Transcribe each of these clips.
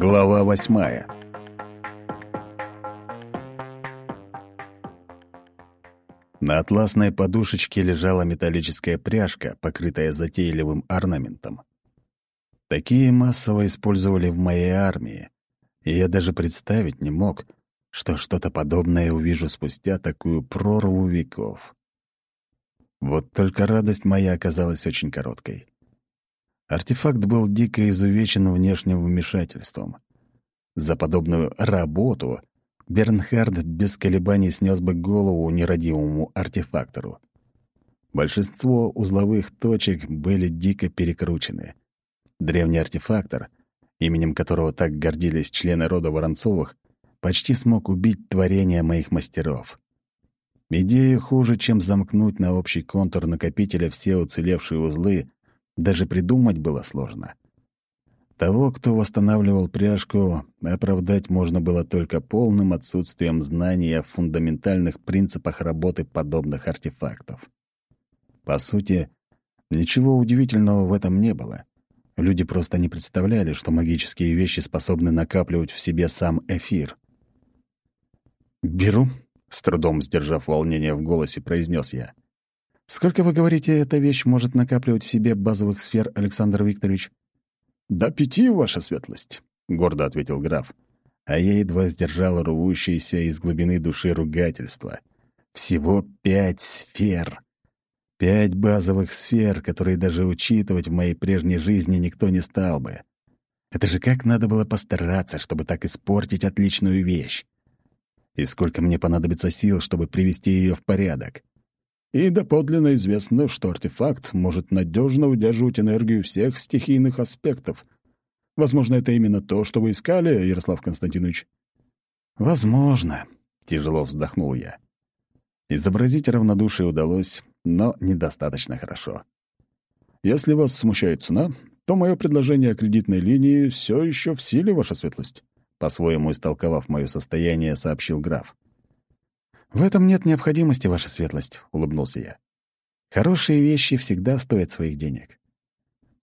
Глава восьмая На атласной подушечке лежала металлическая пряжка, покрытая затейливым орнаментом. Такие массово использовали в моей армии, и я даже представить не мог, что что-то подобное увижу спустя такую прорву веков. Вот только радость моя оказалась очень короткой. Артефакт был дико изувечен внешним вмешательством. За подобную «работу» Бернхард без колебаний снес бы голову нерадивому артефактору. Большинство узловых точек были дико перекручены. Древний артефактор, именем которого так гордились члены рода Воронцовых, почти смог убить творение моих мастеров. Идея хуже, чем замкнуть на общий контур накопителя все уцелевшие узлы, даже придумать было сложно. Того, кто восстанавливал пряжку, оправдать можно было только полным отсутствием знаний о фундаментальных принципах работы подобных артефактов. По сути, ничего удивительного в этом не было. Люди просто не представляли, что магические вещи способны накапливать в себе сам эфир. «Беру», — с трудом сдержав волнение в голосе, произнес я. «Сколько, вы говорите, эта вещь может накапливать в себе базовых сфер, Александр Викторович?» «До пяти, ваша светлость», — гордо ответил граф. А я едва сдержал рвущееся из глубины души ругательства. «Всего пять сфер!» Пять базовых сфер, которые даже учитывать в моей прежней жизни никто не стал бы. Это же как надо было постараться, чтобы так испортить отличную вещь. И сколько мне понадобится сил, чтобы привести ее в порядок. И доподлинно известно, что артефакт может надежно удерживать энергию всех стихийных аспектов. Возможно, это именно то, что вы искали, Ярослав Константинович? Возможно, тяжело вздохнул я. Изобразить равнодушие удалось, но недостаточно хорошо. Если вас смущает цена, то мое предложение о кредитной линии все еще в силе, ваша светлость. По-своему истолковав мое состояние, сообщил граф. «В этом нет необходимости, ваша светлость», — улыбнулся я. «Хорошие вещи всегда стоят своих денег».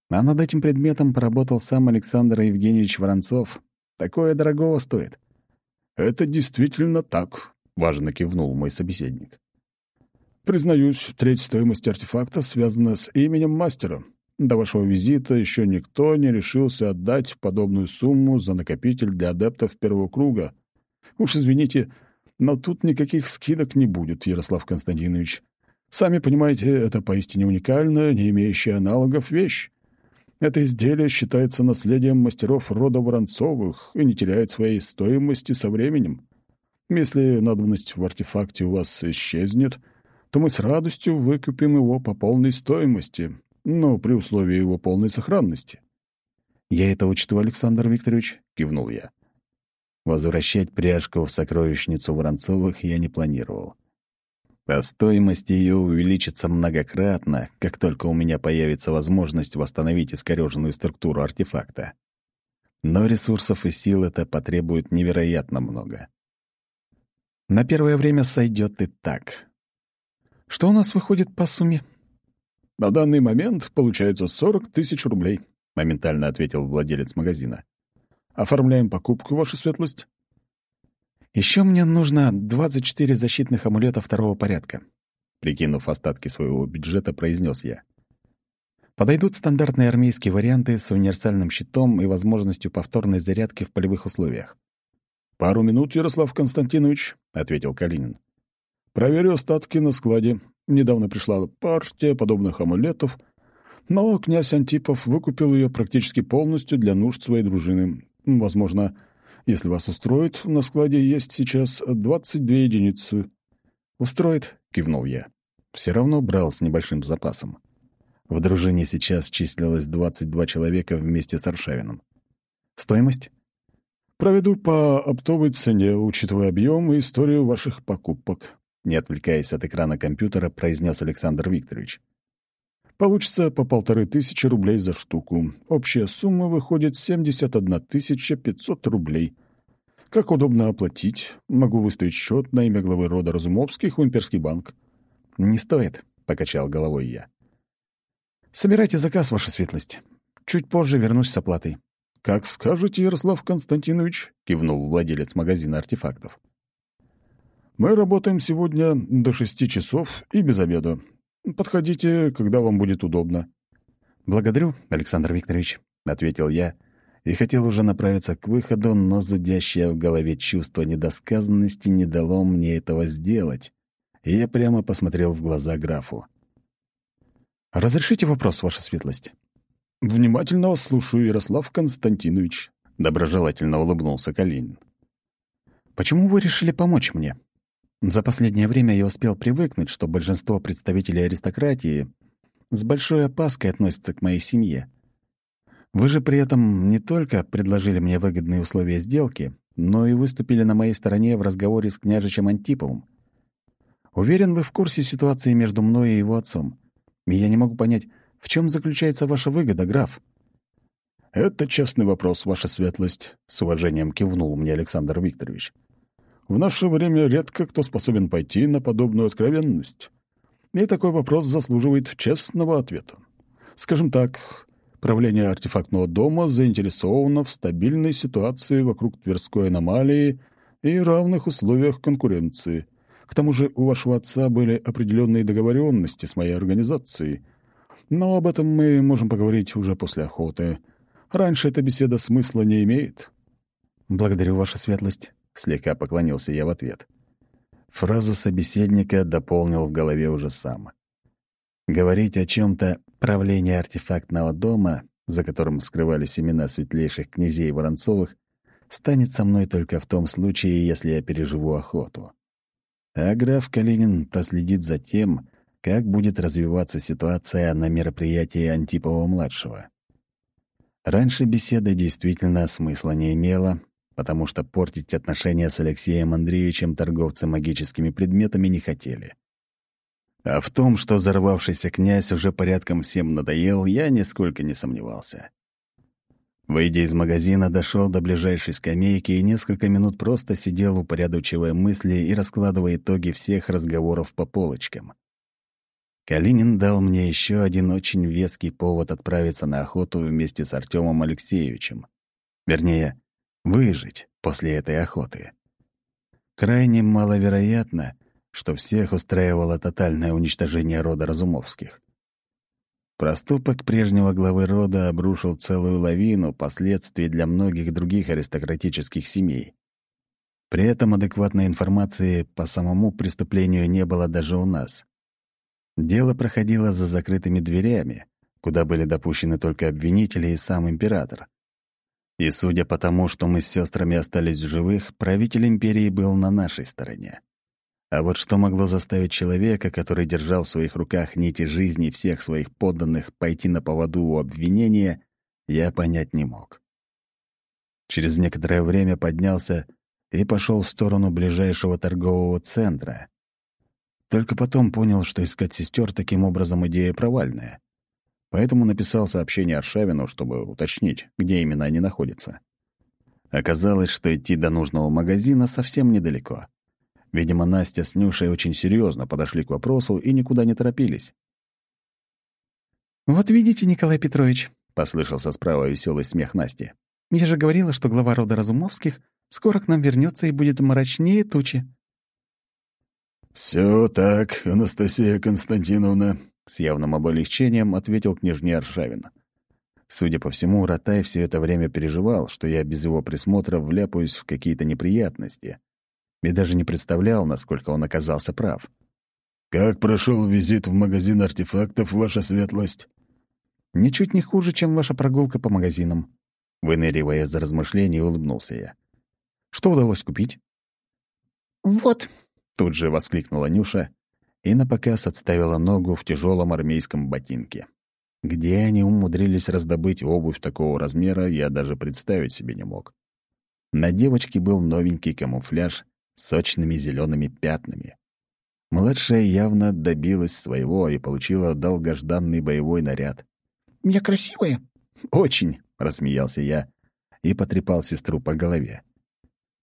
А над этим предметом поработал сам Александр Евгеньевич Воронцов. Такое дорогого стоит. «Это действительно так», — важно кивнул мой собеседник. «Признаюсь, треть стоимости артефакта связана с именем мастера. До вашего визита еще никто не решился отдать подобную сумму за накопитель для адептов первого круга. Уж извините, — но тут никаких скидок не будет, Ярослав Константинович. Сами понимаете, это поистине уникальная, не имеющая аналогов вещь. Это изделие считается наследием мастеров рода Воронцовых и не теряет своей стоимости со временем. Если надобность в артефакте у вас исчезнет, то мы с радостью выкупим его по полной стоимости, но при условии его полной сохранности. «Я это учту, Александр Викторович», — кивнул я. Возвращать пряжку в сокровищницу Воронцовых я не планировал. А стоимость ее увеличится многократно, как только у меня появится возможность восстановить искорёженную структуру артефакта. Но ресурсов и сил это потребует невероятно много. На первое время сойдет и так. Что у нас выходит по сумме? На данный момент получается 40 тысяч рублей, моментально ответил владелец магазина. Оформляем покупку, ваша светлость. Еще мне нужно 24 защитных амулета второго порядка. Прикинув остатки своего бюджета, произнес я. Подойдут стандартные армейские варианты с универсальным щитом и возможностью повторной зарядки в полевых условиях. «Пару минут, Ярослав Константинович», — ответил Калинин. «Проверю остатки на складе. Недавно пришла партия подобных амулетов, но князь Антипов выкупил ее практически полностью для нужд своей дружины. Возможно, если вас устроит, на складе есть сейчас 22 единицы. Устроит, кивнул я. Все равно брал с небольшим запасом. В дружине сейчас числилось 22 человека вместе с Аршавином. Стоимость? Проведу по оптовой цене, учитывая объем и историю ваших покупок. Не отвлекаясь от экрана компьютера, произнес Александр Викторович. Получится по полторы тысячи рублей за штуку. Общая сумма выходит 71 500 рублей. Как удобно оплатить? Могу выставить счет на имя главы рода Разумовских в Имперский банк. «Не стоит», — покачал головой я. «Собирайте заказ, ваша светлость. Чуть позже вернусь с оплатой». «Как скажете, Ярослав Константинович», — кивнул владелец магазина артефактов. «Мы работаем сегодня до шести часов и без обеда. Подходите, когда вам будет удобно». «Благодарю, Александр Викторович», — ответил я и хотел уже направиться к выходу, но зудящее в голове чувство недосказанности не дало мне этого сделать, и я прямо посмотрел в глаза графу. «Разрешите вопрос, ваша светлость?» «Внимательно вас слушаю, Ярослав Константинович», — доброжелательно улыбнулся Калинин. «Почему вы решили помочь мне? За последнее время я успел привыкнуть, что большинство представителей аристократии с большой опаской относятся к моей семье. Вы же при этом не только предложили мне выгодные условия сделки, но и выступили на моей стороне в разговоре с княжичем Антиповым. Уверен, вы в курсе ситуации между мной и его отцом. И я не могу понять, в чем заключается ваша выгода, граф?» «Это честный вопрос, ваша светлость», — с уважением кивнул мне Александр Викторович. «В наше время редко кто способен пойти на подобную откровенность. И такой вопрос заслуживает честного ответа. Скажем так, правление артефактного дома заинтересовано в стабильной ситуации вокруг Тверской аномалии и равных условиях конкуренции. К тому же у вашего отца были определенные договоренности с моей организацией. Но об этом мы можем поговорить уже после охоты. Раньше эта беседа смысла не имеет». «Благодарю, ваша светлость», — слегка поклонился я в ответ. Фразу собеседника дополнил в голове уже сам. Говорить о чем то правлении артефактного дома, за которым скрывались имена светлейших князей Воронцовых, станет со мной только в том случае, если я переживу охоту. А граф Калинин проследит за тем, как будет развиваться ситуация на мероприятии Антипова-младшего. Раньше беседа действительно смысла не имела, потому что портить отношения с Алексеем Андреевичем торговцы магическими предметами не хотели. А в том, что взорвавшийся князь уже порядком всем надоел, я нисколько не сомневался. Выйдя из магазина, дошел до ближайшей скамейки и несколько минут просто сидел, упорядочивая мысли и раскладывая итоги всех разговоров по полочкам. Калинин дал мне еще один очень веский повод отправиться на охоту вместе с Артемом Алексеевичем. Вернее, выжить после этой охоты. Крайне маловероятно, что всех устраивало тотальное уничтожение рода Разумовских. Проступок прежнего главы рода обрушил целую лавину последствий для многих других аристократических семей. При этом адекватной информации по самому преступлению не было даже у нас. Дело проходило за закрытыми дверями, куда были допущены только обвинители и сам император. И судя по тому, что мы с сестрами остались в живых, правитель империи был на нашей стороне. А вот что могло заставить человека, который держал в своих руках нити жизни всех своих подданных, пойти на поводу у обвинения, я понять не мог. Через некоторое время поднялся и пошел в сторону ближайшего торгового центра. Только потом понял, что искать сестер таким образом идея провальная. Поэтому написал сообщение Аршавину, чтобы уточнить, где именно они находятся. Оказалось, что идти до нужного магазина совсем недалеко. Видимо, Настя с Нюшей очень серьезно подошли к вопросу и никуда не торопились. «Вот видите, Николай Петрович», — послышался справа веселый смех Насти. «Я же говорила, что глава рода Разумовских скоро к нам вернется и будет мрачнее тучи». Все так, Анастасия Константиновна», с явным облегчением ответил княжне Аршавин. Судя по всему, Ротай все это время переживал, что я без его присмотра вляпаюсь в какие-то неприятности. И даже не представлял, насколько он оказался прав. «Как прошел визит в магазин артефактов, ваша светлость?» «Ничуть не хуже, чем ваша прогулка по магазинам». Выныривая за размышления, улыбнулся я. «Что удалось купить?» «Вот», — тут же воскликнула Нюша и напоказ отставила ногу в тяжелом армейском ботинке. Где они умудрились раздобыть обувь такого размера, я даже представить себе не мог. На девочке был новенький камуфляж с сочными зелеными пятнами. Младшая явно добилась своего и получила долгожданный боевой наряд. «Я красивая?» «Очень», — рассмеялся я и потрепал сестру по голове.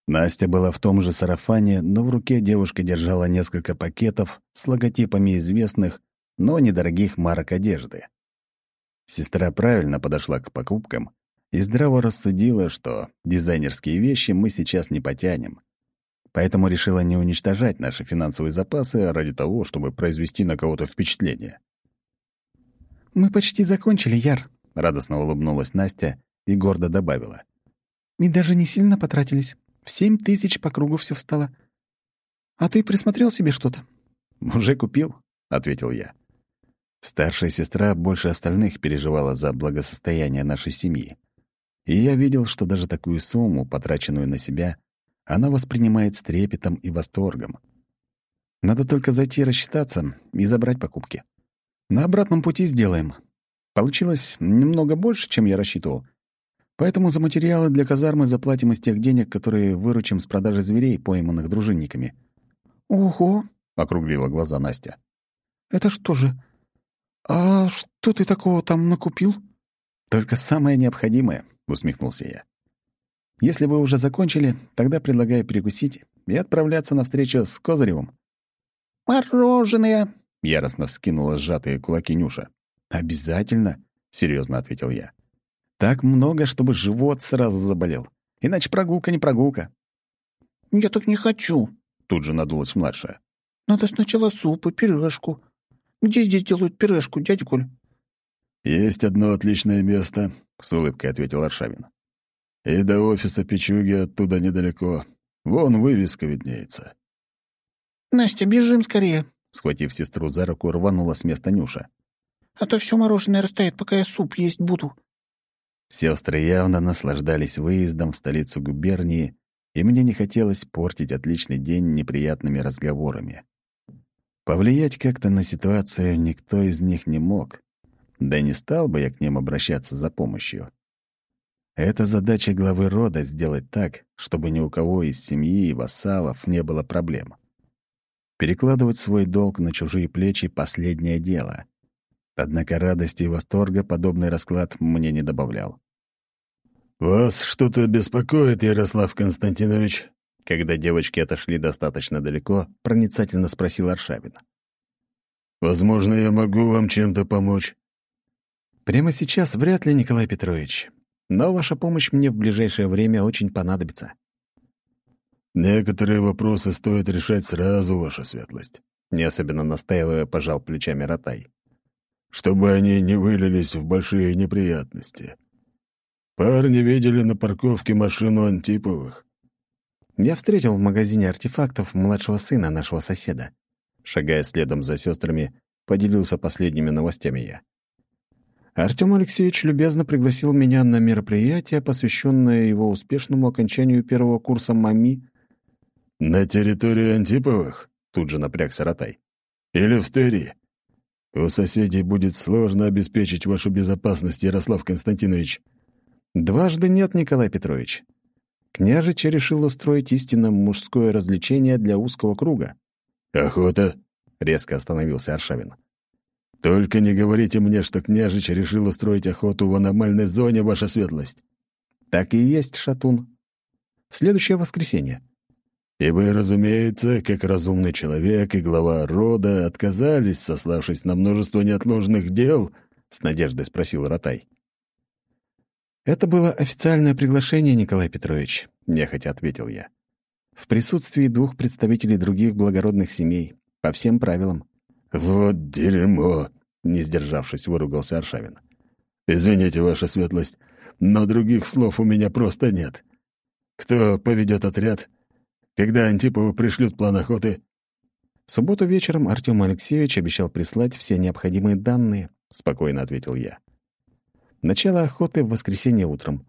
Настя была в том же сарафане, но в руке девушка держала несколько пакетов с логотипами известных, но недорогих марок одежды. Сестра правильно подошла к покупкам и здраво рассудила, что дизайнерские вещи мы сейчас не потянем. Поэтому решила не уничтожать наши финансовые запасы ради того, чтобы произвести на кого-то впечатление. «Мы почти закончили, Яр», — радостно улыбнулась Настя и гордо добавила. «И даже не сильно потратились. В семь тысяч по кругу все встало. А ты присмотрел себе что-то?» «Уже купил», — ответил я. Старшая сестра больше остальных переживала за благосостояние нашей семьи. И я видел, что даже такую сумму, потраченную на себя, она воспринимает с трепетом и восторгом. Надо только зайти рассчитаться и забрать покупки. На обратном пути сделаем. Получилось немного больше, чем я рассчитывал. Поэтому за материалы для казармы заплатим из тех денег, которые выручим с продажи зверей, пойманных дружинниками. «Ого!» — округлила глаза Настя. «Это что же? А что ты такого там накупил?» «Только самое необходимое», — усмехнулся я. «Если вы уже закончили, тогда предлагаю перекусить и отправляться на встречу с Козыревым». «Мороженое!» — яростно вскинула сжатые кулаки Нюша. «Обязательно», — серьезно ответил я. «Так много, чтобы живот сразу заболел. Иначе прогулка не прогулка». «Я так не хочу», — тут же надулась младшая. «Надо сначала суп и пюрешку. Где здесь делают пюрешку, дядя Коль?» «Есть одно отличное место», — с улыбкой ответил Аршавин. «И до офиса Пичуги оттуда недалеко. Вон вывеска виднеется». «Настя, бежим скорее», Схватив сестру за руку, рванула с места Нюша. «А то все мороженое растает, пока я суп есть буду». Сестры явно наслаждались выездом в столицу губернии, и мне не хотелось портить отличный день неприятными разговорами. Повлиять как-то на ситуацию никто из них не мог, да не стал бы я к ним обращаться за помощью. Это задача главы рода — сделать так, чтобы ни у кого из семьи и вассалов не было проблем. Перекладывать свой долг на чужие плечи — последнее дело. Однако радости и восторга подобный расклад мне не добавлял. «Вас что-то беспокоит, Ярослав Константинович?» Когда девочки отошли достаточно далеко, проницательно спросил Аршавин. «Возможно, я могу вам чем-то помочь?» «Прямо сейчас вряд ли, Николай Петрович. Но ваша помощь мне в ближайшее время очень понадобится». «Некоторые вопросы стоит решать сразу, ваша светлость», — не особенно настаивая, пожал плечами Ротай. «Чтобы они не вылились в большие неприятности. Парни видели на парковке машину Антиповых». «Я встретил в магазине артефактов младшего сына нашего соседа». Шагая следом за сестрами, поделился последними новостями я. Артем Алексеевич любезно пригласил меня на мероприятие, посвященное его успешному окончанию первого курса МАМИ «На территории Антиповых?» — тут же напрягся Ротай. «Или в Терри? У соседей будет сложно обеспечить вашу безопасность, Ярослав Константинович». «Дважды нет, Николай Петрович. Княжич решил устроить истинно мужское развлечение для узкого круга». «Охота?» — резко остановился Аршавин. «Только не говорите мне, что княжич решил устроить охоту в аномальной зоне, ваша светлость». «Так и есть, Шатун. В следующее воскресенье. И вы, разумеется, как разумный человек и глава рода, отказались, сославшись на множество неотложных дел?» — с надеждой спросил Ротай. «Это было официальное приглашение, Николай Петрович», — нехотя ответил я. «В присутствии двух представителей других благородных семей, по всем правилам». «Вот дерьмо!» — не сдержавшись, выругался Аршавин. «Извините, ваша светлость, но других слов у меня просто нет. Кто поведет отряд?» Когда Антипову пришлют план охоты?» «В субботу вечером Артем Алексеевич обещал прислать все необходимые данные», — спокойно ответил я. «Начало охоты в воскресенье утром.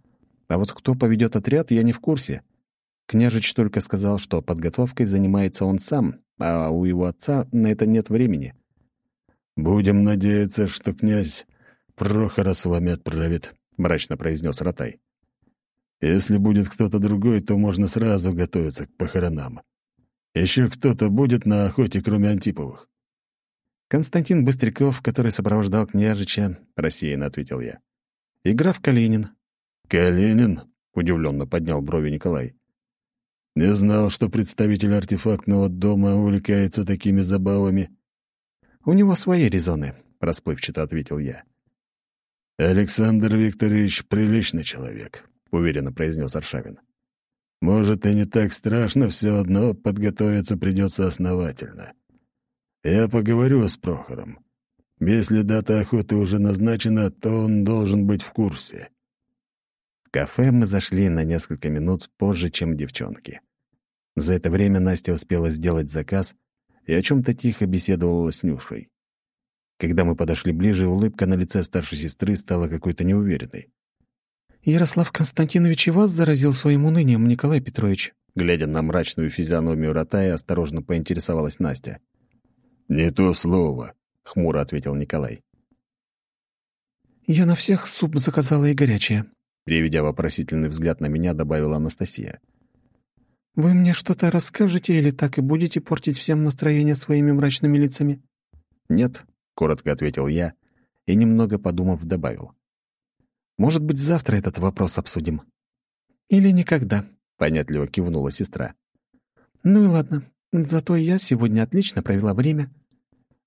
А вот кто поведет отряд, я не в курсе. Княжич только сказал, что подготовкой занимается он сам, а у его отца на это нет времени». «Будем надеяться, что князь Прохора с вами отправит», — мрачно произнес Ротай. Если будет кто-то другой, то можно сразу готовиться к похоронам. Еще кто-то будет на охоте, кроме Антиповых?» «Константин Быстряков, который сопровождал княжича», — рассеянно ответил я. «И граф Калинин». «Калинин?» — удивленно поднял брови Николай. «Не знал, что представитель артефактного дома увлекается такими забавами». «У него свои резоны», — расплывчато ответил я. «Александр Викторович приличный человек», — уверенно произнес Аршавин. «Может, и не так страшно все одно, подготовиться придется основательно. Я поговорю с Прохором. Если дата охоты уже назначена, то он должен быть в курсе». В кафе мы зашли на несколько минут позже, чем девчонки. За это время Настя успела сделать заказ и о чем то тихо беседовала с Нюшей. Когда мы подошли ближе, улыбка на лице старшей сестры стала какой-то неуверенной. «Ярослав Константинович и вас заразил своим унынием, Николай Петрович», глядя на мрачную физиономию Ратая, осторожно поинтересовалась Настя. «Не то слово», — хмуро ответил Николай. «Я на всех суп заказала и горячее», — переведя вопросительный взгляд на меня, добавила Анастасия. «Вы мне что-то расскажете или так и будете портить всем настроение своими мрачными лицами?» «Нет», — коротко ответил я и, немного подумав, добавил. «Может быть, завтра этот вопрос обсудим?» «Или никогда», — понятливо кивнула сестра. «Ну и ладно. Зато я сегодня отлично провела время».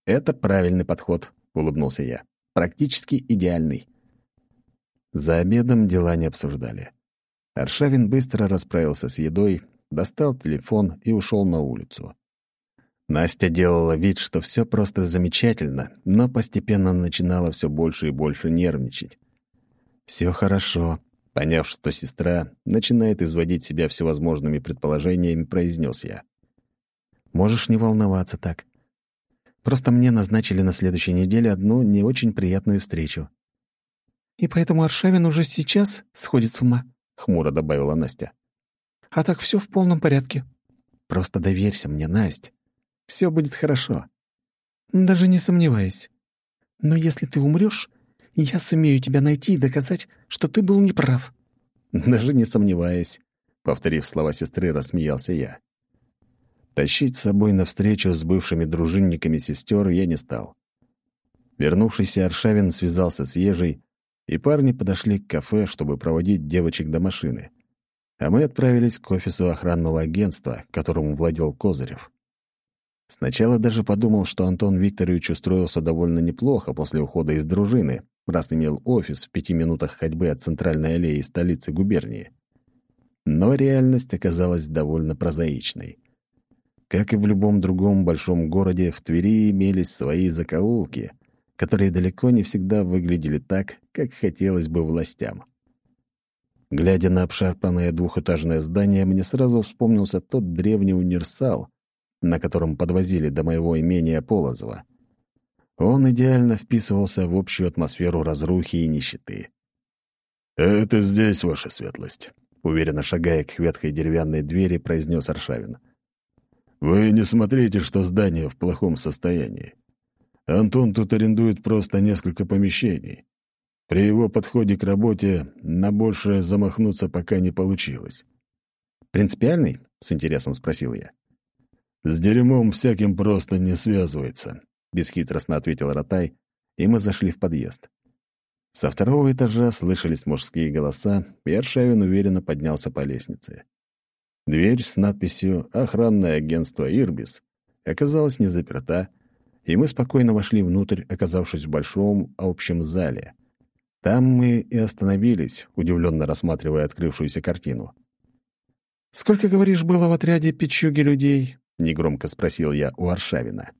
«Это правильный подход», — улыбнулся я. «Практически идеальный». За обедом дела не обсуждали. Аршавин быстро расправился с едой, достал телефон и ушел на улицу. Настя делала вид, что все просто замечательно, но постепенно начинала все больше и больше нервничать. Все хорошо. Поняв, что сестра начинает изводить себя всевозможными предположениями, произнес я. «Можешь не волноваться так. Просто мне назначили на следующей неделе одну не очень приятную встречу». «И поэтому Аршавин уже сейчас сходит с ума», — хмуро добавила Настя. «А так все в полном порядке». «Просто доверься мне, Настя. Все будет хорошо». «Даже не сомневаюсь. Но если ты умрешь, я сумею тебя найти и доказать, что ты был неправ». «Даже не сомневаюсь», — повторив слова сестры, рассмеялся я. Тащить с собой навстречу с бывшими дружинниками сестер я не стал. Вернувшийся Аршавин связался с Ежей, и парни подошли к кафе, чтобы проводить девочек до машины. А мы отправились к офису охранного агентства, которому владел Козырев. Сначала даже подумал, что Антон Викторович устроился довольно неплохо после ухода из дружины, раз имел офис в пяти минутах ходьбы от центральной аллеи столицы губернии. Но реальность оказалась довольно прозаичной. Как и в любом другом большом городе, в Твери имелись свои закоулки, которые далеко не всегда выглядели так, как хотелось бы властям. Глядя на обшарпанное двухэтажное здание, мне сразу вспомнился тот древний универсал, на котором подвозили до моего имения Полозова. Он идеально вписывался в общую атмосферу разрухи и нищеты. «Это здесь, ваша светлость», — уверенно шагая к ветхой деревянной двери, произнес Аршавин. «Вы не смотрите, что здание в плохом состоянии. Антон тут арендует просто несколько помещений. При его подходе к работе на большее замахнуться пока не получилось». «Принципиальный?» — с интересом спросил я. «С дерьмом всяким просто не связывается», — бесхитростно ответил Ротай, и мы зашли в подъезд. Со второго этажа слышались мужские голоса, и Аршавин уверенно поднялся по лестнице. Дверь с надписью «Охранное агентство Ирбис» оказалась не заперта, и мы спокойно вошли внутрь, оказавшись в большом общем зале. Там мы и остановились, удивленно рассматривая открывшуюся картину. «Сколько, говоришь, было в отряде печуги людей?» — негромко спросил я у Аршавина.